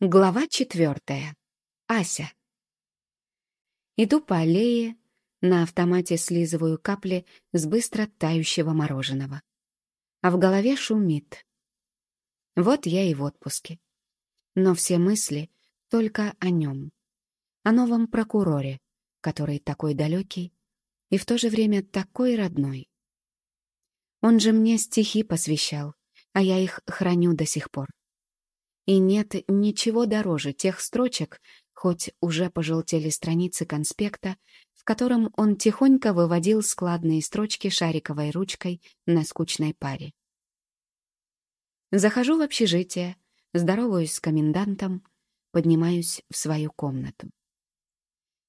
Глава четвертая. Ася. Иду по аллее, на автомате слизываю капли с быстро тающего мороженого. А в голове шумит. Вот я и в отпуске. Но все мысли только о нем. О новом прокуроре, который такой далекий и в то же время такой родной. Он же мне стихи посвящал, а я их храню до сих пор. И нет ничего дороже тех строчек, хоть уже пожелтели страницы конспекта, в котором он тихонько выводил складные строчки шариковой ручкой на скучной паре. Захожу в общежитие, здороваюсь с комендантом, поднимаюсь в свою комнату.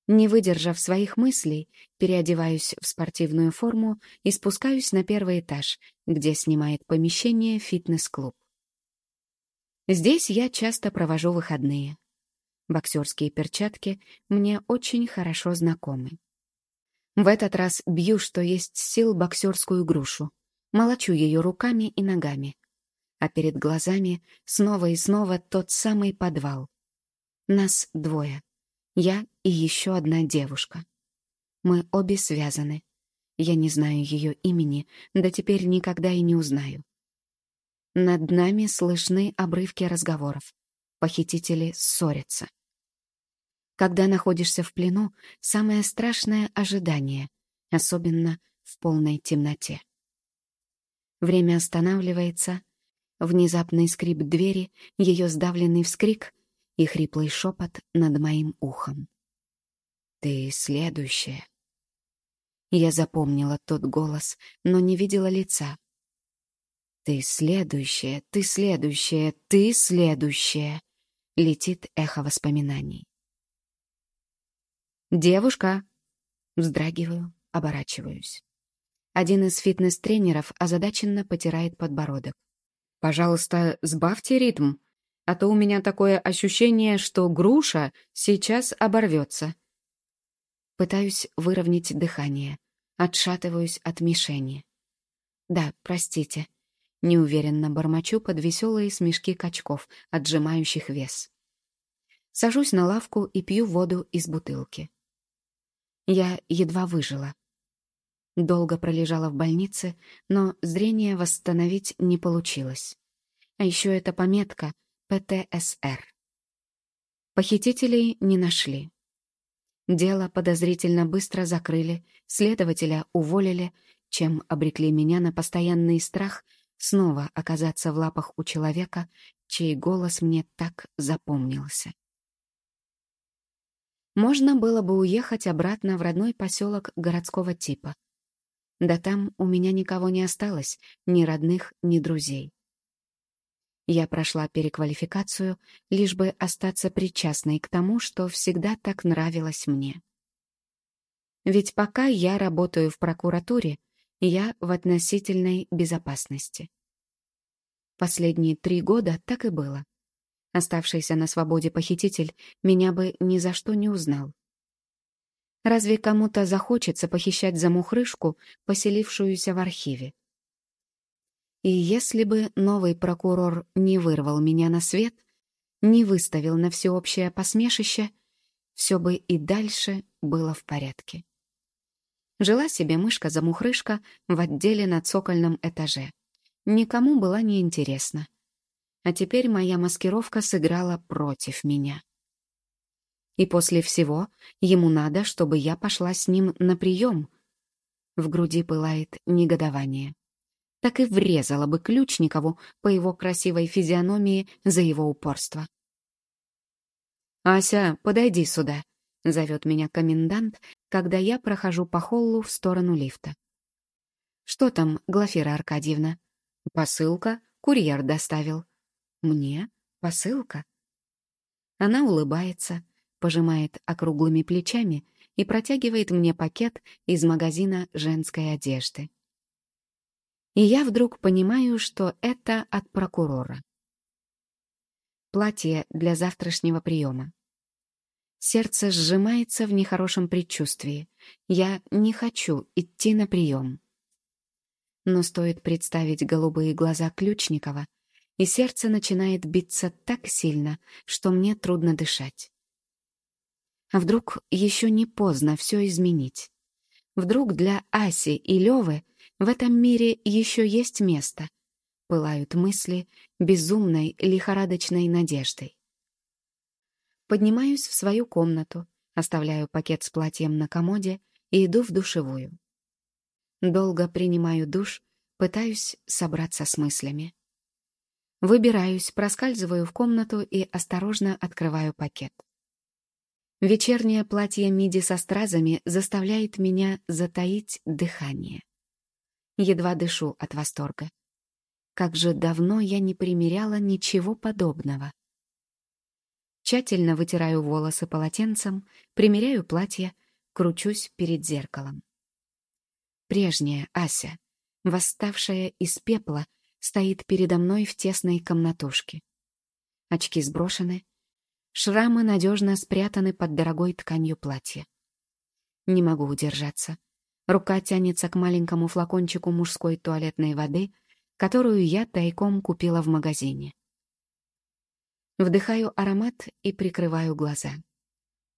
Не выдержав своих мыслей, переодеваюсь в спортивную форму и спускаюсь на первый этаж, где снимает помещение фитнес-клуб. Здесь я часто провожу выходные. Боксерские перчатки мне очень хорошо знакомы. В этот раз бью, что есть сил, боксерскую грушу. Молочу ее руками и ногами. А перед глазами снова и снова тот самый подвал. Нас двое. Я и еще одна девушка. Мы обе связаны. Я не знаю ее имени, да теперь никогда и не узнаю. Над нами слышны обрывки разговоров. Похитители ссорятся. Когда находишься в плену, самое страшное — ожидание, особенно в полной темноте. Время останавливается, внезапный скрип двери, ее сдавленный вскрик и хриплый шепот над моим ухом. «Ты следующая». Я запомнила тот голос, но не видела лица. «Ты следующая, ты следующая, ты следующая!» — летит эхо воспоминаний. «Девушка!» — вздрагиваю, оборачиваюсь. Один из фитнес-тренеров озадаченно потирает подбородок. «Пожалуйста, сбавьте ритм, а то у меня такое ощущение, что груша сейчас оборвется». Пытаюсь выровнять дыхание, отшатываюсь от мишени. «Да, простите», Неуверенно бормочу под веселые смешки качков, отжимающих вес. Сажусь на лавку и пью воду из бутылки. Я едва выжила. Долго пролежала в больнице, но зрение восстановить не получилось. А еще эта пометка ПТСР. Похитителей не нашли. Дело подозрительно быстро закрыли, следователя уволили, чем обрекли меня на постоянный страх снова оказаться в лапах у человека, чей голос мне так запомнился. Можно было бы уехать обратно в родной поселок городского типа. Да там у меня никого не осталось, ни родных, ни друзей. Я прошла переквалификацию, лишь бы остаться причастной к тому, что всегда так нравилось мне. Ведь пока я работаю в прокуратуре, я в относительной безопасности. Последние три года так и было. Оставшийся на свободе похититель меня бы ни за что не узнал. Разве кому-то захочется похищать замухрышку, поселившуюся в архиве? И если бы новый прокурор не вырвал меня на свет, не выставил на всеобщее посмешище, все бы и дальше было в порядке. Жила себе мышка-замухрышка в отделе на цокольном этаже. Никому была не интересна. А теперь моя маскировка сыграла против меня. И после всего ему надо, чтобы я пошла с ним на прием. В груди пылает негодование. Так и врезала бы Ключникову по его красивой физиономии за его упорство. «Ася, подойди сюда», — зовет меня комендант, когда я прохожу по холлу в сторону лифта. «Что там, Глафира Аркадьевна?» «Посылка. Курьер доставил». «Мне? Посылка?» Она улыбается, пожимает округлыми плечами и протягивает мне пакет из магазина женской одежды. И я вдруг понимаю, что это от прокурора. Платье для завтрашнего приема. Сердце сжимается в нехорошем предчувствии. Я не хочу идти на прием. Но стоит представить голубые глаза Ключникова, и сердце начинает биться так сильно, что мне трудно дышать. Вдруг еще не поздно все изменить? Вдруг для Аси и Левы в этом мире еще есть место? Пылают мысли безумной, лихорадочной надеждой. Поднимаюсь в свою комнату, оставляю пакет с платьем на комоде и иду в душевую. Долго принимаю душ, пытаюсь собраться с мыслями. Выбираюсь, проскальзываю в комнату и осторожно открываю пакет. Вечернее платье миди со стразами заставляет меня затаить дыхание. Едва дышу от восторга. Как же давно я не примеряла ничего подобного. Тщательно вытираю волосы полотенцем, примеряю платье, кручусь перед зеркалом. Прежняя Ася, восставшая из пепла, стоит передо мной в тесной комнатушке. Очки сброшены, шрамы надежно спрятаны под дорогой тканью платья. Не могу удержаться. Рука тянется к маленькому флакончику мужской туалетной воды, которую я тайком купила в магазине. Вдыхаю аромат и прикрываю глаза.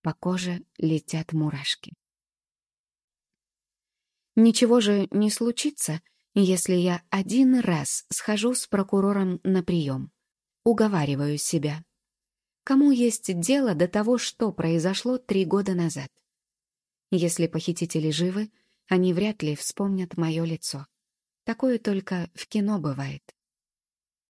По коже летят мурашки. Ничего же не случится, если я один раз схожу с прокурором на прием. Уговариваю себя. Кому есть дело до того, что произошло три года назад? Если похитители живы, они вряд ли вспомнят мое лицо. Такое только в кино бывает.